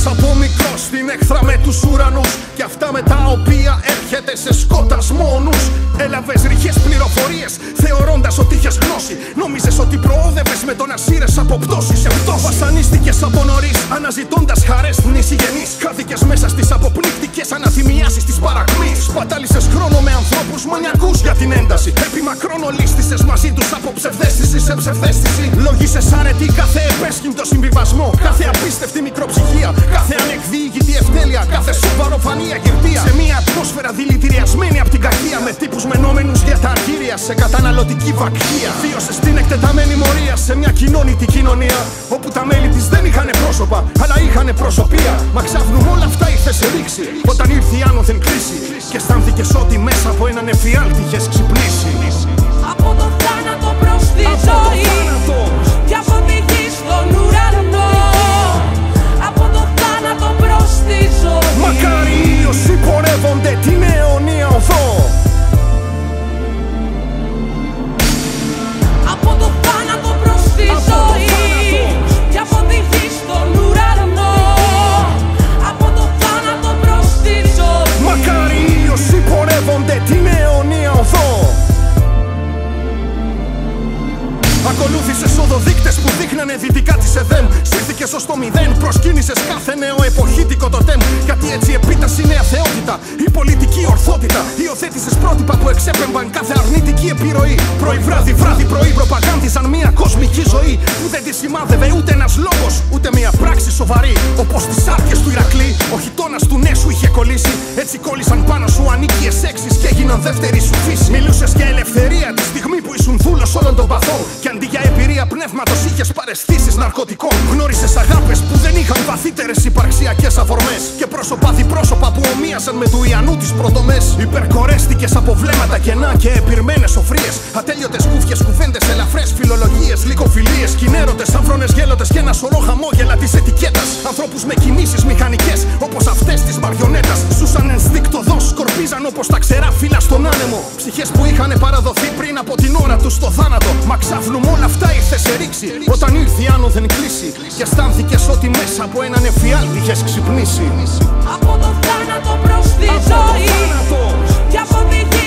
Διδακτικές από μικρός στην έχθρα με τους ουρανούς. Και αυτά με τα οποία έρχεται σε σκότας μόνους. Έλαβες ρηχές πληροφορίες θεωρώντας ότι είχες γνώση. Νόμιζες ότι προόδευες με το να σύρες από πτώση σε πτώση Βασανίστηκες από νωρίς αναζητώντας χαρές νησιγενείς Χάθηκες μέσα στις αποπνίκτικες αναθυμιάσεις της παρακμής. Σπατάλησες χρόνο με ανθρώπους μανιακούς για την ένταση. Επιμακρόν ολίστησες μαζί τους από ψευδέστηση σε ψευδέστηση. Λογίσες άρετη κάθε επέσχυντο συμβιβασμό Κάθε απίστευτη καταναλωτική βακχία Βίωσες στην εκτεταμένη μορία Σε μια κοινωνική κοινωνία Όπου τα μέλη της δεν είχαν πρόσωπα Αλλά είχαν προσωπία. Μα ξάφνου όλα αυτά ήρθε σε ρήξη Όταν ήρθε η άνωθεν κρίση Και αισθάνθηκες ότι μέσα από έναν εφιάλτη είχες ξυπνήσει δείχνανε δυτικά τη ΕΔΕΜ. Σύρθηκε ω το μηδέν, προσκύνησε κάθε νέο εποχήτικο τοτέμ. Γιατί έτσι επίταση νέα θεότητα, η πολιτική ορθότητα. Υιοθέτησες πρότυπα που εξέπεμπαν κάθε αρνητική επιρροή. Πρωί βράδυ, βράδυ πρωί προπαγάνδιζαν μια κοσμική ζωή που δεν τη σημάδευε ούτε ένας λόγος, ούτε μια πράξη σοβαρή. Όπως τις άρκε του Ηρακλή, ο χιτόνα του νέσου είχε κολλήσει. Έτσι κόλλησαν πάνω σου ανίκειες έξι και έγιναν δεύτερη σου φύση. Μιλούσες για ελευθερία τη στιγμή που ήσουν δούλος όλων των παθών. Πνεύματος είχες παρεστήσεις ναρκωτικών. Γνώρισες αγάπες που δεν είχαν βαθύτερες υπαρξιακές αφορμές. Και πρόσωπα διπρόσωπα που ομοίασαν με του Ιανού τις πρωτομές. Υπερκορέστηκες από βλέμματα κενά και επιρμένες σοφρίες. Ατέλειωτες κούφιες κουβέντες, ελαφρές φιλολογίες, λικοφιλίε. Κινέρωτες, άφρονε γέλοτε και ένα σωρό χαμόγελα της ετικέτας. Ανθρώπους με κινήσεις μηχανικές όπως αυτές της μαριονέτας. Ζούσαν ενστικτοδό, σκορπίζαν όπως τα ξερά φύλλα στον άνεμο. Ψυχές που είχαν παραδοθεί πριν από την ώρα τους στο θάνατο. Μα ξάφνου με όλα αυτά ήρθες σε ρήξη. Όταν ήρθε η άνωθεν κλίση. Και αισθάνθηκες ότι μέσα από έναν εφιάλτη είχες ξυπνήσει. Από το θάνατο προς τη ζωή Και από τη